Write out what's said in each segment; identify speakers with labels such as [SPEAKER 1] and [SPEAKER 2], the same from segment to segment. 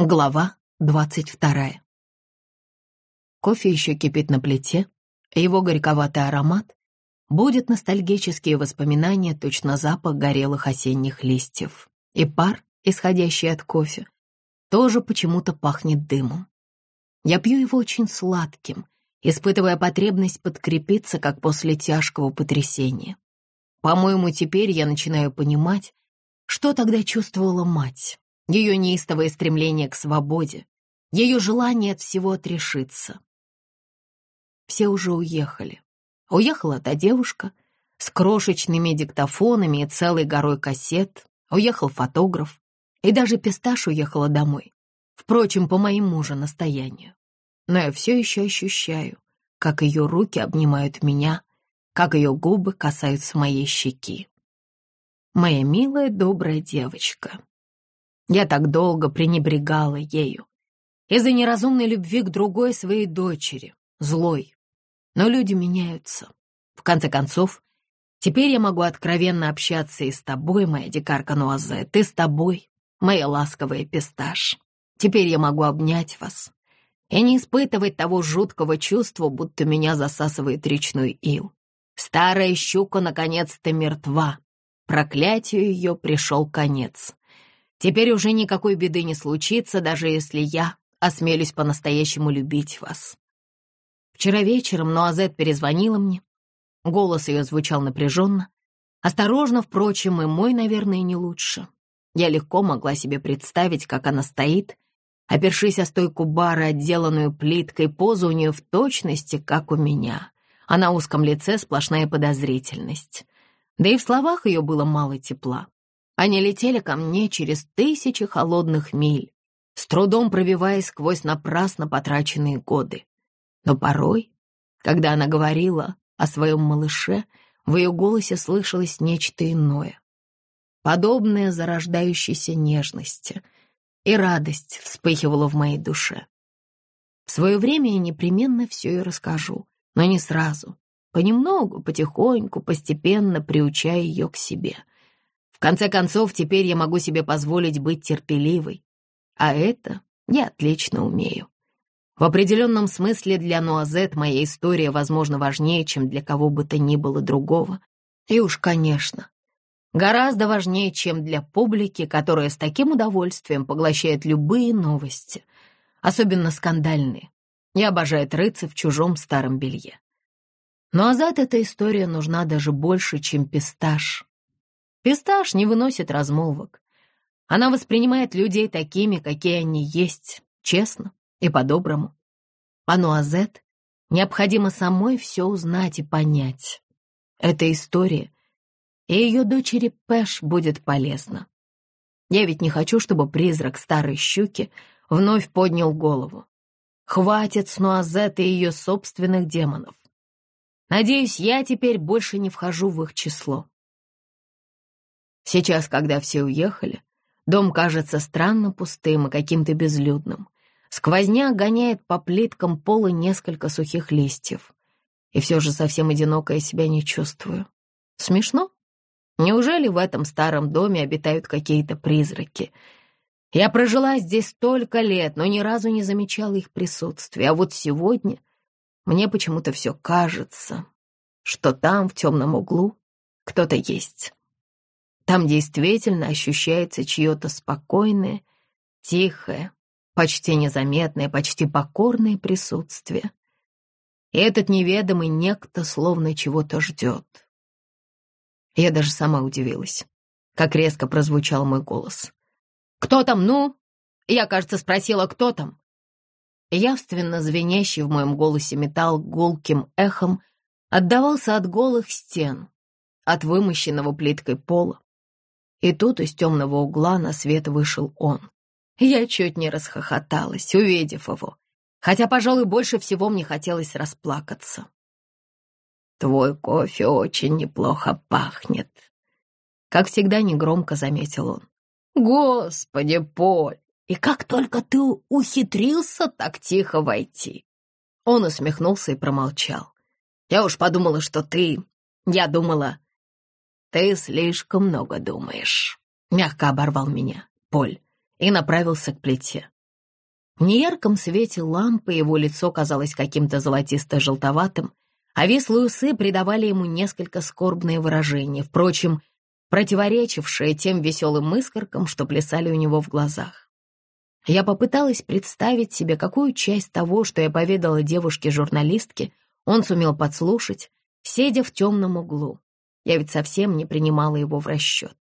[SPEAKER 1] Глава двадцать вторая. Кофе еще кипит на плите, его горьковатый аромат будет ностальгические воспоминания, точно запах горелых осенних листьев. И пар, исходящий от кофе, тоже почему-то пахнет дымом. Я пью его очень сладким, испытывая потребность подкрепиться, как после тяжкого потрясения. По-моему, теперь я начинаю понимать, что тогда чувствовала мать ее неистовое стремление к свободе, ее желание от всего отрешиться. Все уже уехали. Уехала та девушка с крошечными диктофонами и целой горой кассет, уехал фотограф, и даже Писташ уехала домой. Впрочем, по моему же настоянию. Но я все еще ощущаю, как ее руки обнимают меня, как ее губы касаются моей щеки. Моя милая добрая девочка. Я так долго пренебрегала ею. Из-за неразумной любви к другой своей дочери, злой. Но люди меняются. В конце концов, теперь я могу откровенно общаться и с тобой, моя дикарка Нуазе, ты с тобой, моя ласковая писташ. Теперь я могу обнять вас и не испытывать того жуткого чувства, будто меня засасывает речной ил. Старая щука наконец-то мертва. Проклятию ее пришел конец. Теперь уже никакой беды не случится, даже если я осмелюсь по-настоящему любить вас. Вчера вечером Нуазет перезвонила мне. Голос ее звучал напряженно. Осторожно, впрочем, и мой, наверное, не лучше. Я легко могла себе представить, как она стоит, опершись о стойку бара, отделанную плиткой, поза у нее в точности, как у меня, а на узком лице сплошная подозрительность. Да и в словах ее было мало тепла. Они летели ко мне через тысячи холодных миль, с трудом пробиваясь сквозь напрасно потраченные годы. Но порой, когда она говорила о своем малыше, в ее голосе слышалось нечто иное. Подобное зарождающейся нежности, и радость вспыхивала в моей душе. В свое время я непременно все ей расскажу, но не сразу, понемногу, потихоньку, постепенно приучая ее к себе — в конце концов, теперь я могу себе позволить быть терпеливой. А это я отлично умею. В определенном смысле для Нуазет моя история, возможно, важнее, чем для кого бы то ни было другого. И уж, конечно, гораздо важнее, чем для публики, которая с таким удовольствием поглощает любые новости, особенно скандальные, и обожает рыться в чужом старом белье. Но Азат эта история нужна даже больше, чем писташ, Писташ не выносит размолвок. Она воспринимает людей такими, какие они есть, честно и по-доброму. А Нуазет необходимо самой все узнать и понять. Эта история и ее дочери Пэш будет полезна. Я ведь не хочу, чтобы призрак старой щуки вновь поднял голову. Хватит с Нуазет и ее собственных демонов. Надеюсь, я теперь больше не вхожу в их число. Сейчас, когда все уехали, дом кажется странно пустым и каким-то безлюдным. Сквозня гоняет по плиткам пола несколько сухих листьев. И все же совсем одиноко я себя не чувствую. Смешно? Неужели в этом старом доме обитают какие-то призраки? Я прожила здесь столько лет, но ни разу не замечала их присутствия. А вот сегодня мне почему-то все кажется, что там, в темном углу, кто-то есть. Там действительно ощущается чье-то спокойное, тихое, почти незаметное, почти покорное присутствие. И этот неведомый некто словно чего-то ждет. Я даже сама удивилась, как резко прозвучал мой голос. «Кто там, ну?» Я, кажется, спросила, кто там. Явственно звенящий в моем голосе металл гулким эхом отдавался от голых стен, от вымощенного плиткой пола, и тут из темного угла на свет вышел он. Я чуть не расхохоталась, увидев его, хотя, пожалуй, больше всего мне хотелось расплакаться. «Твой кофе очень неплохо пахнет», — как всегда негромко заметил он. «Господи, Поль, и как только ты ухитрился так тихо войти!» Он усмехнулся и промолчал. «Я уж подумала, что ты... Я думала, «Ты слишком много думаешь», — мягко оборвал меня Поль и направился к плите. В неярком свете лампы его лицо казалось каким-то золотисто-желтоватым, а вислые усы придавали ему несколько скорбное выражение, впрочем, противоречившее тем веселым искоркам, что плясали у него в глазах. Я попыталась представить себе, какую часть того, что я поведала девушке-журналистке, он сумел подслушать, сидя в темном углу. Я ведь совсем не принимала его в расчет.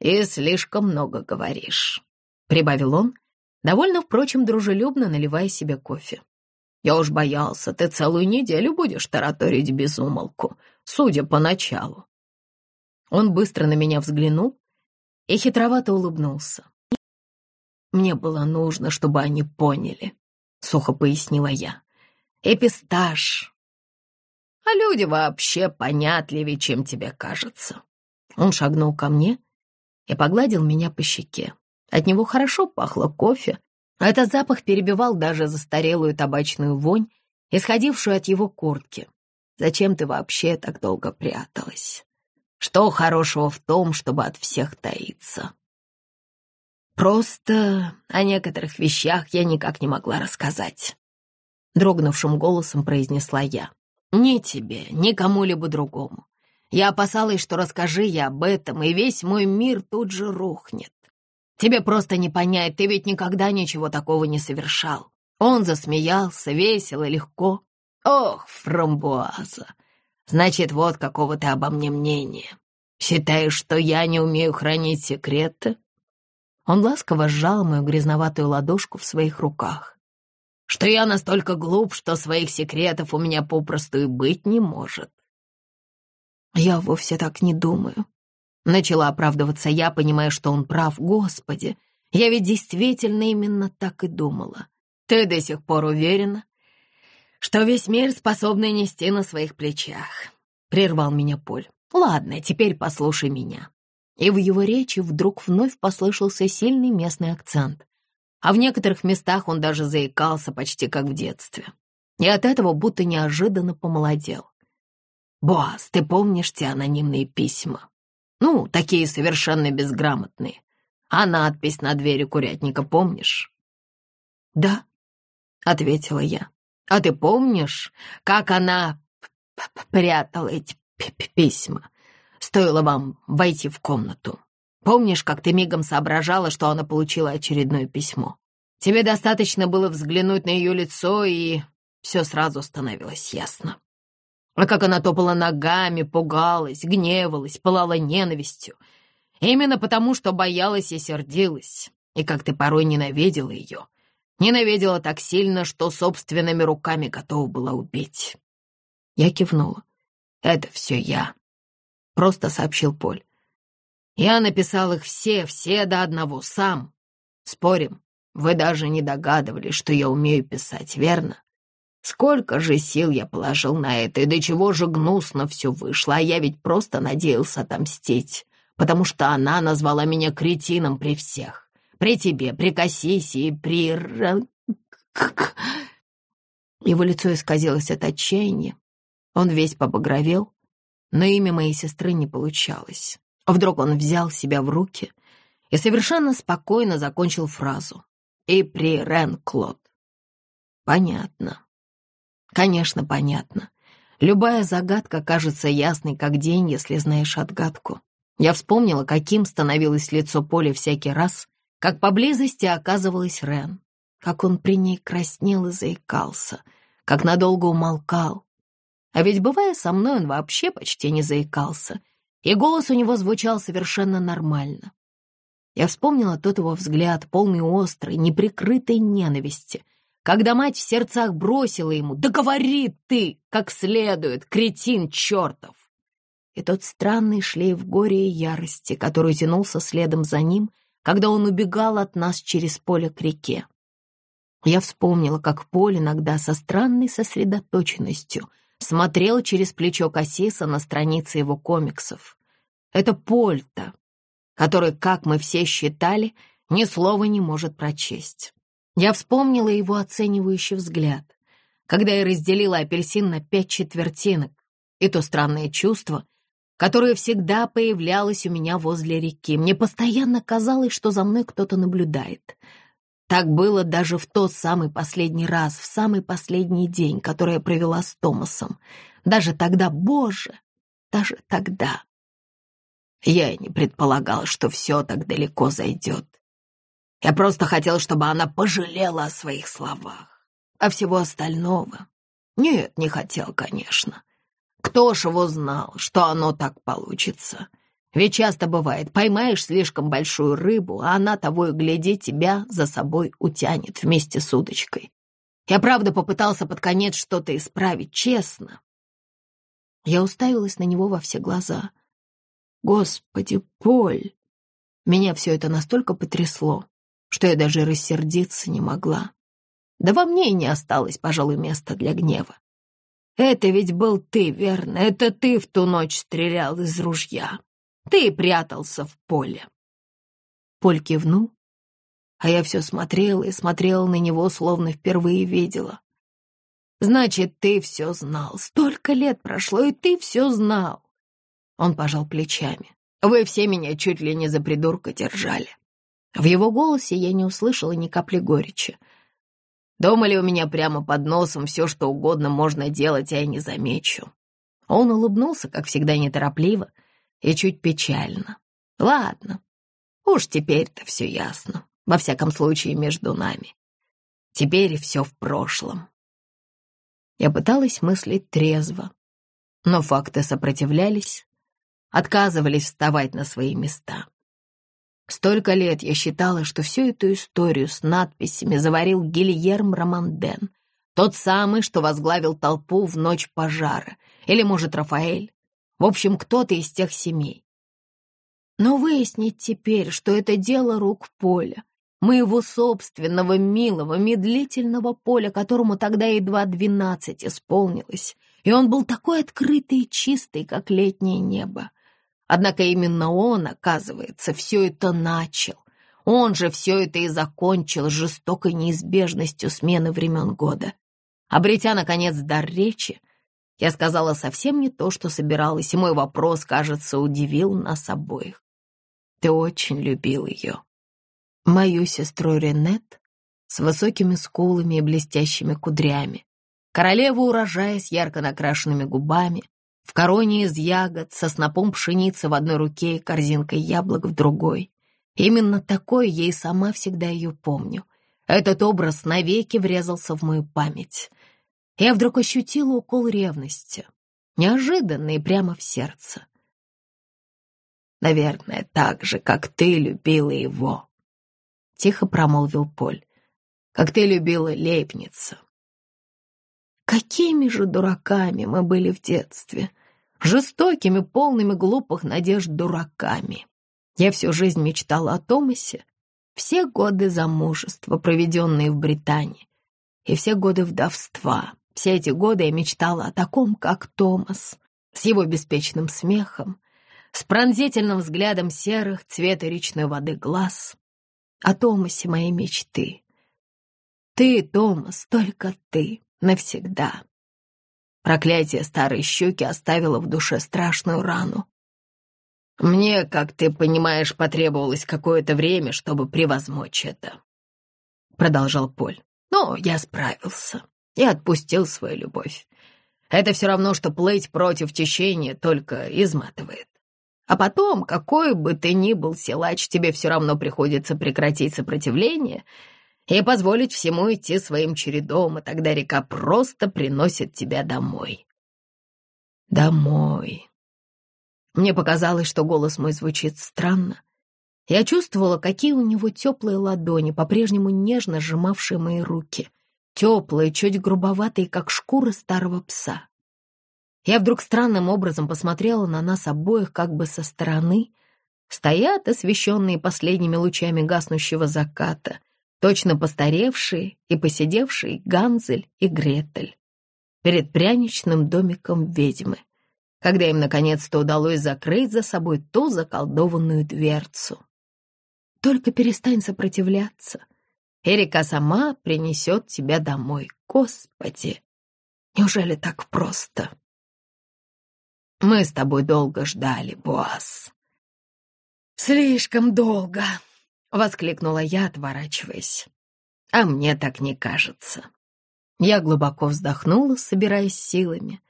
[SPEAKER 1] «И слишком много говоришь», — прибавил он, довольно, впрочем, дружелюбно наливая себе кофе. «Я уж боялся, ты целую неделю будешь тараторить без умолку, судя по началу». Он быстро на меня взглянул и хитровато улыбнулся. «Мне было нужно, чтобы они поняли», — сухо пояснила я. «Эпистаж. А люди вообще понятливее, чем тебе кажется». Он шагнул ко мне и погладил меня по щеке. От него хорошо пахло кофе, а этот запах перебивал даже застарелую табачную вонь, исходившую от его куртки. Зачем ты вообще так долго пряталась? Что хорошего в том, чтобы от всех таиться? Просто о некоторых вещах я никак не могла рассказать. Дрогнувшим голосом произнесла я. Ни тебе, ни кому-либо другому. Я опасалась, что расскажи я об этом, и весь мой мир тут же рухнет. Тебе просто не понять, ты ведь никогда ничего такого не совершал. Он засмеялся, весело, легко. Ох, фрамбуаза, значит, вот какого ты обо мне мнения. Считаешь, что я не умею хранить секреты? Он ласково сжал мою грязноватую ладошку в своих руках. Что я настолько глуп, что своих секретов у меня попросту и быть не может. «Я вовсе так не думаю». Начала оправдываться я, понимая, что он прав. Господи, я ведь действительно именно так и думала. Ты до сих пор уверена, что весь мир способны нести на своих плечах?» Прервал меня Поль. «Ладно, теперь послушай меня». И в его речи вдруг вновь послышался сильный местный акцент. А в некоторых местах он даже заикался почти как в детстве. И от этого будто неожиданно помолодел. «Боас, ты помнишь те анонимные письма? Ну, такие совершенно безграмотные. А надпись на двери курятника помнишь?» «Да», — ответила я. «А ты помнишь, как она прятала эти письма? Стоило вам войти в комнату. Помнишь, как ты мигом соображала, что она получила очередное письмо? Тебе достаточно было взглянуть на ее лицо, и все сразу становилось ясно. А как она топала ногами, пугалась, гневалась, пылала ненавистью. Именно потому, что боялась и сердилась. И как ты порой ненавидела ее. Ненавидела так сильно, что собственными руками готова была убить. Я кивнула. «Это все я», — просто сообщил Поль. «Я написал их все, все до одного, сам. Спорим, вы даже не догадывались, что я умею писать, верно? Сколько же сил я положил на это, и до чего же гнусно все вышло, а я ведь просто надеялся отомстить, потому что она назвала меня кретином при всех. При тебе, при Кассисе и при... Его лицо исказилось от отчаяния. Он весь побагровел, но имя моей сестры не получалось. Вдруг он взял себя в руки и совершенно спокойно закончил фразу. «И при Рен Клод». «Понятно», Конечно, понятно. Любая загадка кажется ясной, как день, если знаешь отгадку. Я вспомнила, каким становилось лицо Поля всякий раз, как поблизости оказывалась Рен, как он при ней краснел и заикался, как надолго умолкал. А ведь, бывая со мной, он вообще почти не заикался, и голос у него звучал совершенно нормально. Я вспомнила тот его взгляд, полный острой, неприкрытой ненависти, когда мать в сердцах бросила ему «Да говори ты, как следует, кретин чертов!» И тот странный шлейф горя и ярости, который тянулся следом за ним, когда он убегал от нас через поле к реке. Я вспомнила, как Поль иногда со странной сосредоточенностью смотрел через плечо Кассиса на страницы его комиксов. Это Поль-то, который, как мы все считали, ни слова не может прочесть. Я вспомнила его оценивающий взгляд, когда я разделила апельсин на пять четвертинок, и то странное чувство, которое всегда появлялось у меня возле реки. Мне постоянно казалось, что за мной кто-то наблюдает. Так было даже в тот самый последний раз, в самый последний день, который я провела с Томасом. Даже тогда, боже, даже тогда. Я и не предполагал, что все так далеко зайдет. Я просто хотел, чтобы она пожалела о своих словах, а всего остального. Нет, не хотел, конечно. Кто ж его знал, что оно так получится? Ведь часто бывает, поймаешь слишком большую рыбу, а она того и гляди тебя за собой утянет вместе с удочкой. Я правда попытался под конец что-то исправить, честно. Я уставилась на него во все глаза. Господи, Поль! Меня все это настолько потрясло, что я даже рассердиться не могла. Да во мне и не осталось, пожалуй, места для гнева. Это ведь был ты, верно? Это ты в ту ночь стрелял из ружья. Ты прятался в поле. Поль кивнул, а я все смотрела и смотрела на него, словно впервые видела. Значит, ты все знал. Столько лет прошло, и ты все знал. Он пожал плечами. Вы все меня чуть ли не за придурка держали. В его голосе я не услышала ни капли горечи. Думали, у меня прямо под носом все, что угодно можно делать, а я не замечу. Он улыбнулся, как всегда, неторопливо, и чуть печально. Ладно, уж теперь-то все ясно, во всяком случае между нами. Теперь все в прошлом. Я пыталась мыслить трезво, но факты сопротивлялись, отказывались вставать на свои места. Столько лет я считала, что всю эту историю с надписями заварил Гильерм Романден, тот самый, что возглавил толпу в ночь пожара, или, может, Рафаэль. В общем, кто-то из тех семей. Но выяснить теперь, что это дело рук Поля, моего собственного, милого, медлительного Поля, которому тогда едва двенадцать исполнилось, и он был такой открытый и чистый, как летнее небо. Однако именно он, оказывается, все это начал. Он же все это и закончил жестокой неизбежностью смены времен года. Обретя, наконец, дар речи, я сказала совсем не то, что собиралась, и мой вопрос, кажется, удивил нас обоих. Ты очень любил ее. Мою сестру Ренет с высокими скулами и блестящими кудрями, королеву урожая с ярко накрашенными губами, в короне из ягод, со снопом пшеницы в одной руке и корзинкой яблок в другой. Именно такой и сама всегда ее помню. Этот образ навеки врезался в мою память — я вдруг ощутила укол ревности, неожиданный прямо в сердце. «Наверное, так же, как ты любила его», — тихо промолвил Поль, «как ты любила Лейбница». Какими же дураками мы были в детстве, жестокими, полными глупых надежд дураками. Я всю жизнь мечтала о Томасе, все годы замужества, проведенные в Британии, и все годы вдовства, все эти годы я мечтала о таком, как Томас, с его беспечным смехом, с пронзительным взглядом серых цвета речной воды глаз, о Томасе моей мечты. Ты, Томас, только ты, навсегда. Проклятие старой щеки оставило в душе страшную рану. Мне, как ты понимаешь, потребовалось какое-то время, чтобы превозмочь это, — продолжал Поль. Но я справился и отпустил свою любовь. Это все равно, что плыть против течения, только изматывает. А потом, какой бы ты ни был силач, тебе все равно приходится прекратить сопротивление и позволить всему идти своим чередом, и тогда река просто приносит тебя домой. Домой. Мне показалось, что голос мой звучит странно. Я чувствовала, какие у него теплые ладони, по-прежнему нежно сжимавшие мои руки — теплые, чуть грубоватые, как шкура старого пса. Я вдруг странным образом посмотрела на нас обоих как бы со стороны. Стоят, освещенные последними лучами гаснущего заката, точно постаревшие и посидевшие Ганзель и Гретель перед пряничным домиком ведьмы, когда им наконец-то удалось закрыть за собой ту заколдованную дверцу. Только перестань сопротивляться — Эрика сама принесет тебя домой. Господи, неужели так просто? Мы с тобой долго ждали, Боас. Слишком долго, воскликнула я, отворачиваясь. А мне так не кажется. Я глубоко вздохнула, собираясь силами.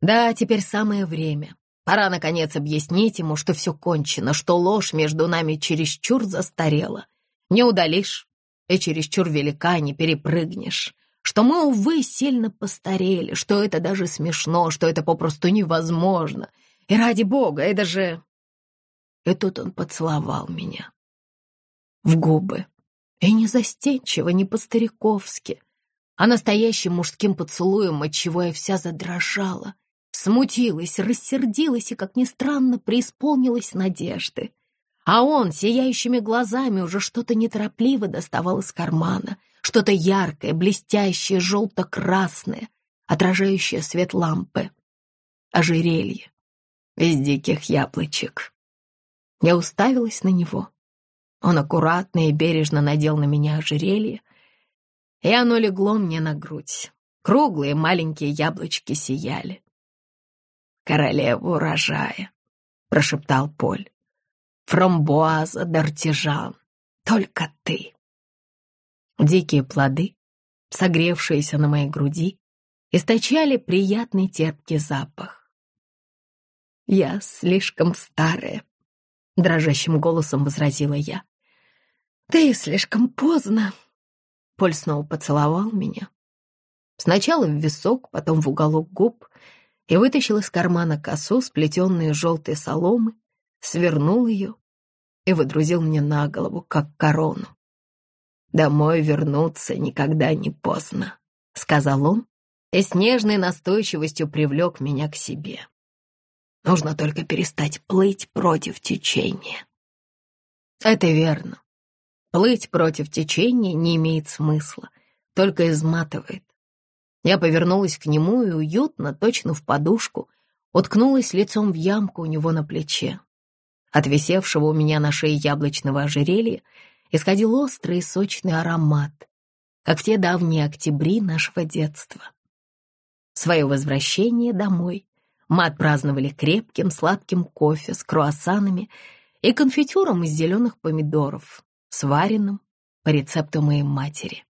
[SPEAKER 1] Да, теперь самое время. Пора, наконец, объяснить ему, что все кончено, что ложь между нами чересчур застарела. Не удалишь, и чересчур велика не перепрыгнешь. Что мы, увы, сильно постарели, что это даже смешно, что это попросту невозможно. И ради бога, это же... И тут он поцеловал меня. В губы. И не застенчиво, не по-стариковски, а настоящим мужским поцелуем, отчего я вся задрожала, смутилась, рассердилась и, как ни странно, преисполнилась надежды. А он, сияющими глазами, уже что-то неторопливо доставал из кармана, что-то яркое, блестящее, желто-красное, отражающее свет лампы. Ожерелье из диких яблочек. Я уставилась на него. Он аккуратно и бережно надел на меня ожерелье, и оно легло мне на грудь. Круглые маленькие яблочки сияли. «Королева урожая», — прошептал Поль. «Фрамбуаза д'артижан, только ты». Дикие плоды, согревшиеся на моей груди, источали приятный терпкий запах. «Я слишком старая», — дрожащим голосом возразила я. «Ты слишком поздно», Поль снова поцеловал меня. Сначала в висок, потом в уголок губ, и вытащил из кармана косу, сплетенную желтой соломы, свернул ее и выдрузил мне на голову, как корону. «Домой вернуться никогда не поздно», — сказал он, и с нежной настойчивостью привлек меня к себе. Нужно только перестать плыть против течения. Это верно. Плыть против течения не имеет смысла, только изматывает. Я повернулась к нему и уютно, точно в подушку, уткнулась лицом в ямку у него на плече. От висевшего у меня на шее яблочного ожерелья исходил острый и сочный аромат, как в те давние октябри нашего детства. Свое возвращение домой мы отпраздновали крепким сладким кофе с круассанами и конфитюром из зеленых помидоров, сваренным по рецепту моей матери.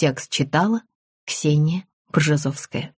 [SPEAKER 1] Текст читала Ксения Бжезовская.